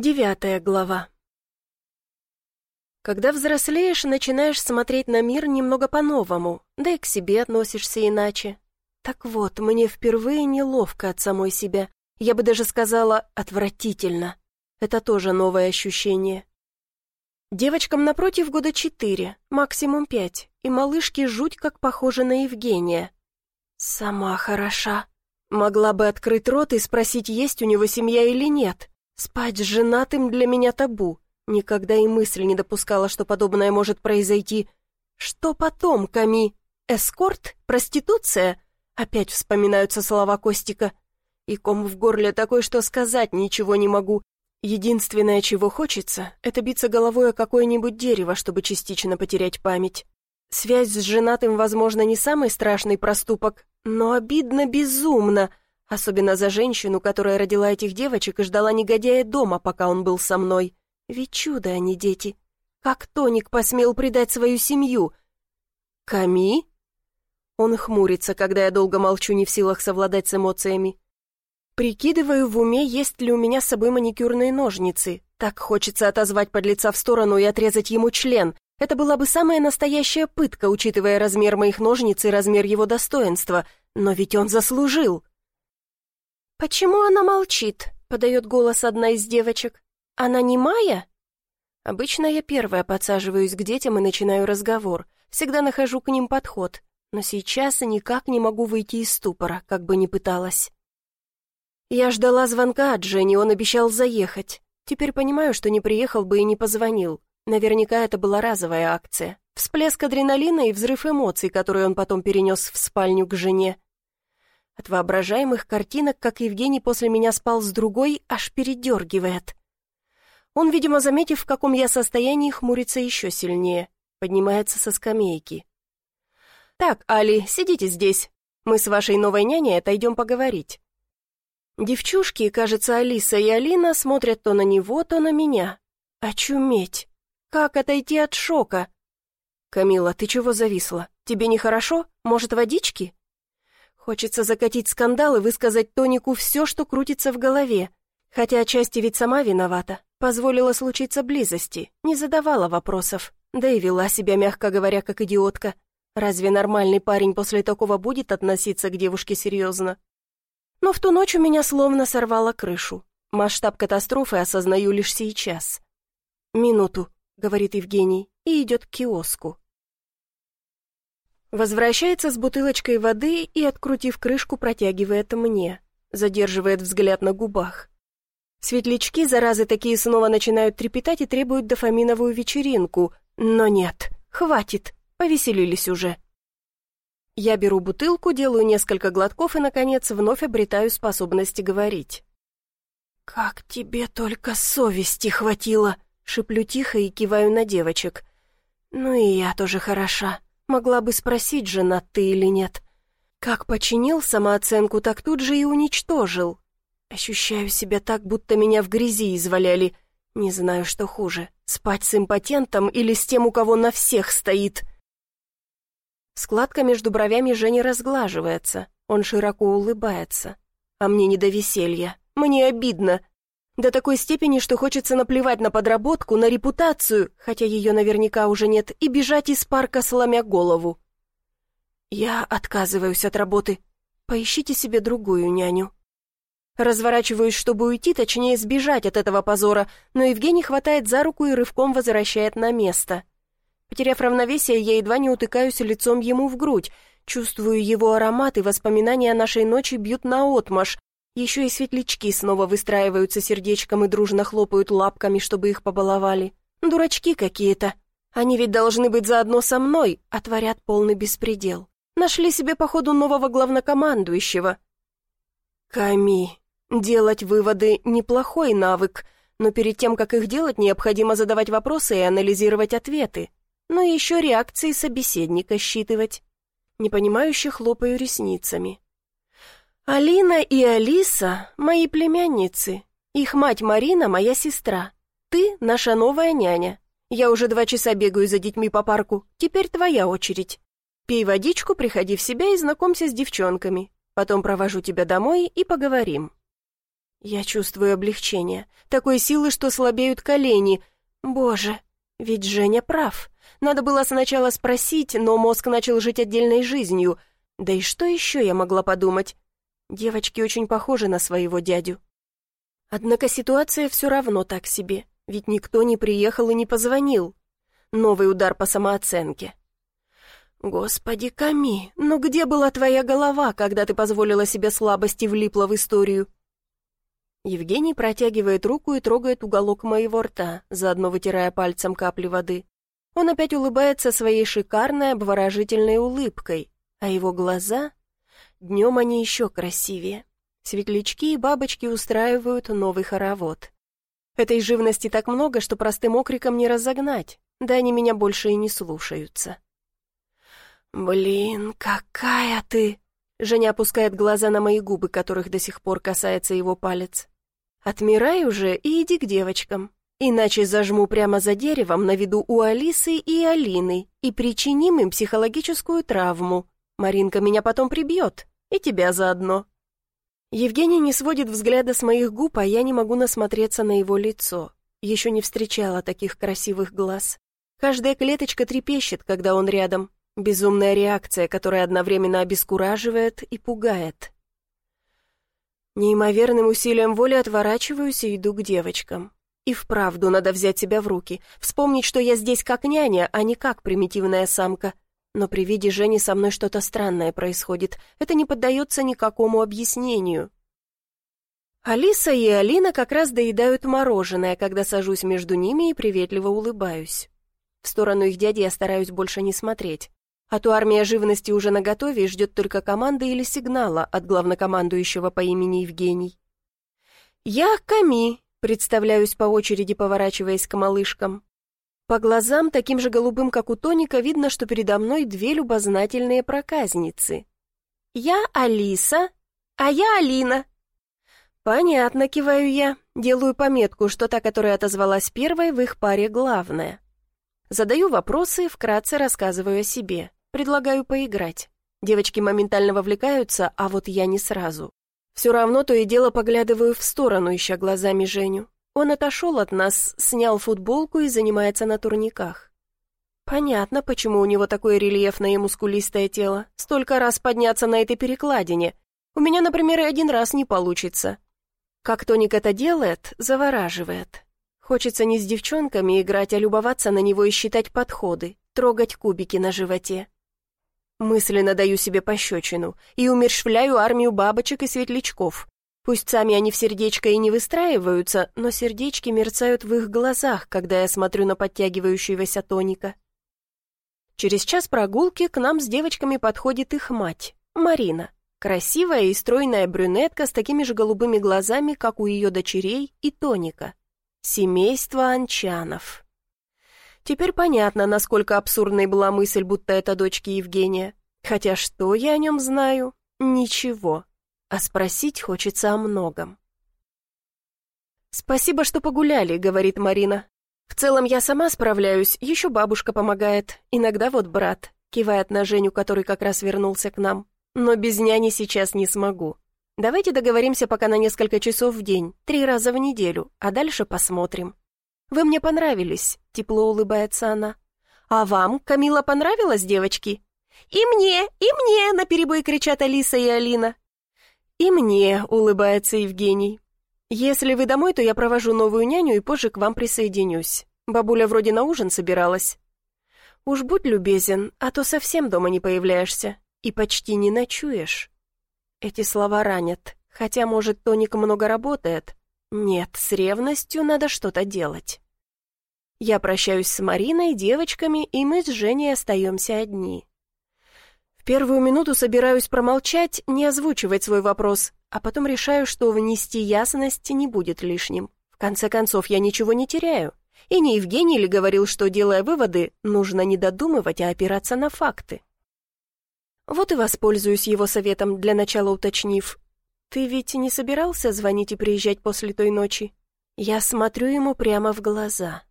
Девятая глава. Когда взрослеешь, начинаешь смотреть на мир немного по-новому, да и к себе относишься иначе. Так вот, мне впервые неловко от самой себя. Я бы даже сказала, отвратительно. Это тоже новое ощущение. Девочкам напротив года четыре, максимум пять, и малышки жуть как похожи на Евгения. Сама хороша. Могла бы открыть рот и спросить, есть у него семья или нет. Спать с женатым для меня табу. Никогда и мысль не допускала, что подобное может произойти. Что потом, Ками? Эскорт? Проституция? Опять вспоминаются слова Костика. И ком в горле такой, что сказать ничего не могу. Единственное, чего хочется, это биться головой о какое-нибудь дерево, чтобы частично потерять память. Связь с женатым, возможно, не самый страшный проступок, но обидно безумно, Особенно за женщину, которая родила этих девочек и ждала негодяя дома, пока он был со мной. Ведь чудо они дети. Как Тоник посмел предать свою семью? Ками? Он хмурится, когда я долго молчу, не в силах совладать с эмоциями. Прикидываю в уме, есть ли у меня с собой маникюрные ножницы. Так хочется отозвать подлеца в сторону и отрезать ему член. Это была бы самая настоящая пытка, учитывая размер моих ножниц и размер его достоинства. Но ведь он заслужил. «Почему она молчит?» — подает голос одна из девочек. «Она не Майя?» Обычно я первая подсаживаюсь к детям и начинаю разговор. Всегда нахожу к ним подход. Но сейчас никак не могу выйти из ступора, как бы ни пыталась. Я ждала звонка от Жени, он обещал заехать. Теперь понимаю, что не приехал бы и не позвонил. Наверняка это была разовая акция. Всплеск адреналина и взрыв эмоций, которые он потом перенес в спальню к жене. От воображаемых картинок, как Евгений после меня спал с другой, аж передергивает. Он, видимо, заметив, в каком я состоянии, хмурится еще сильнее, поднимается со скамейки. «Так, Али, сидите здесь. Мы с вашей новой няней отойдем поговорить». Девчушки, кажется, Алиса и Алина смотрят то на него, то на меня. Очуметь! Как отойти от шока? «Камила, ты чего зависла? Тебе нехорошо? Может, водички?» Хочется закатить скандал и высказать Тонику все, что крутится в голове. Хотя отчасти ведь сама виновата. Позволила случиться близости, не задавала вопросов. Да и вела себя, мягко говоря, как идиотка. Разве нормальный парень после такого будет относиться к девушке серьезно? Но в ту ночь у меня словно сорвало крышу. Масштаб катастрофы осознаю лишь сейчас. «Минуту», — говорит Евгений, и идет к киоску. Возвращается с бутылочкой воды и, открутив крышку, протягивает мне. Задерживает взгляд на губах. Светлячки, заразы такие, снова начинают трепетать и требуют дофаминовую вечеринку. Но нет, хватит, повеселились уже. Я беру бутылку, делаю несколько глотков и, наконец, вновь обретаю способности говорить. «Как тебе только совести хватило!» — шиплю тихо и киваю на девочек. «Ну и я тоже хороша». Могла бы спросить, жена ты или нет. Как починил самооценку, так тут же и уничтожил. Ощущаю себя так, будто меня в грязи изваляли. Не знаю, что хуже, спать с импотентом или с тем, у кого на всех стоит. Складка между бровями Жени разглаживается, он широко улыбается. А мне не до веселья, мне обидно. До такой степени, что хочется наплевать на подработку, на репутацию, хотя ее наверняка уже нет, и бежать из парка, сломя голову. Я отказываюсь от работы. Поищите себе другую няню. Разворачиваюсь, чтобы уйти, точнее сбежать от этого позора, но Евгений хватает за руку и рывком возвращает на место. Потеряв равновесие, я едва не утыкаюсь лицом ему в грудь, чувствую его аромат, и воспоминания о нашей ночи бьют наотмашь, еще и светлячки снова выстраиваются сердечком и дружно хлопают лапками, чтобы их побаловали. Дурачки какие-то. Они ведь должны быть заодно со мной, а творят полный беспредел. Нашли себе, походу, нового главнокомандующего. Ками, делать выводы — неплохой навык, но перед тем, как их делать, необходимо задавать вопросы и анализировать ответы. Но еще реакции собеседника считывать. Непонимающе хлопаю ресницами. «Алина и Алиса — мои племянницы. Их мать Марина — моя сестра. Ты — наша новая няня. Я уже два часа бегаю за детьми по парку. Теперь твоя очередь. Пей водичку, приходи в себя и знакомься с девчонками. Потом провожу тебя домой и поговорим». Я чувствую облегчение. Такой силы, что слабеют колени. Боже, ведь Женя прав. Надо было сначала спросить, но мозг начал жить отдельной жизнью. Да и что еще я могла подумать? Девочки очень похожи на своего дядю. Однако ситуация все равно так себе, ведь никто не приехал и не позвонил. Новый удар по самооценке. «Господи, Ками, ну где была твоя голова, когда ты позволила себе слабости и влипла в историю?» Евгений протягивает руку и трогает уголок моего рта, заодно вытирая пальцем капли воды. Он опять улыбается своей шикарной обворожительной улыбкой, а его глаза... Днем они еще красивее. Светлячки и бабочки устраивают новый хоровод. Этой живности так много, что простым окриком не разогнать, да они меня больше и не слушаются. «Блин, какая ты!» Женя опускает глаза на мои губы, которых до сих пор касается его палец. «Отмирай уже и иди к девочкам. Иначе зажму прямо за деревом на виду у Алисы и Алины и причиним им психологическую травму. Маринка меня потом прибьет, и тебя заодно». Евгений не сводит взгляда с моих губ, а я не могу насмотреться на его лицо. Еще не встречала таких красивых глаз. Каждая клеточка трепещет, когда он рядом. Безумная реакция, которая одновременно обескураживает и пугает. Неимоверным усилием воли отворачиваюсь и иду к девочкам. И вправду надо взять себя в руки, вспомнить, что я здесь как няня, а не как примитивная самка. Но при виде Жени со мной что-то странное происходит. Это не поддается никакому объяснению. Алиса и Алина как раз доедают мороженое, когда сажусь между ними и приветливо улыбаюсь. В сторону их дяди я стараюсь больше не смотреть. А то армия живности уже наготове и ждет только команды или сигнала от главнокомандующего по имени Евгений. «Я Ками», Представляюсь по очереди, поворачиваясь к малышкам. По глазам, таким же голубым, как у Тоника, видно, что передо мной две любознательные проказницы. «Я Алиса, а я Алина». «Понятно», — киваю я, делаю пометку, что та, которая отозвалась первой, в их паре главная. Задаю вопросы, вкратце рассказываю о себе, предлагаю поиграть. Девочки моментально вовлекаются, а вот я не сразу. Все равно то и дело поглядываю в сторону, ища глазами Женю. Он отошел от нас, снял футболку и занимается на турниках. Понятно, почему у него такое рельефное и мускулистое тело. Столько раз подняться на этой перекладине. У меня, например, и один раз не получится. Как Тоник это делает, завораживает. Хочется не с девчонками играть, а любоваться на него и считать подходы, трогать кубики на животе. Мысленно даю себе пощечину и умершвляю армию бабочек и светлячков. Пусть сами они в сердечко и не выстраиваются, но сердечки мерцают в их глазах, когда я смотрю на подтягивающегося тоника. Через час прогулки к нам с девочками подходит их мать, Марина. Красивая и стройная брюнетка с такими же голубыми глазами, как у ее дочерей и тоника. Семейство Анчанов. Теперь понятно, насколько абсурдной была мысль, будто это дочки Евгения. Хотя что я о нем знаю? Ничего. А спросить хочется о многом. «Спасибо, что погуляли», — говорит Марина. «В целом я сама справляюсь, еще бабушка помогает, иногда вот брат», — кивает на Женю, который как раз вернулся к нам. «Но без няни сейчас не смогу. Давайте договоримся пока на несколько часов в день, три раза в неделю, а дальше посмотрим». «Вы мне понравились», — тепло улыбается она. «А вам, Камила, понравилась, девочки?» «И мне, и мне!» — наперебой кричат Алиса и Алина. «И мне», — улыбается Евгений. «Если вы домой, то я провожу новую няню и позже к вам присоединюсь. Бабуля вроде на ужин собиралась». «Уж будь любезен, а то совсем дома не появляешься и почти не ночуешь». Эти слова ранят, хотя, может, Тоник много работает, нет, с ревностью надо что-то делать. Я прощаюсь с Мариной, девочками, и мы с Женей остаемся одни. В первую минуту собираюсь промолчать, не озвучивать свой вопрос, а потом решаю, что внести ясность не будет лишним. В конце концов, я ничего не теряю. И не Евгений ли говорил, что, делая выводы, нужно не додумывать, а опираться на факты? Вот и воспользуюсь его советом, для начала уточнив, «Ты ведь не собирался звонить и приезжать после той ночи?» Я смотрю ему прямо в глаза.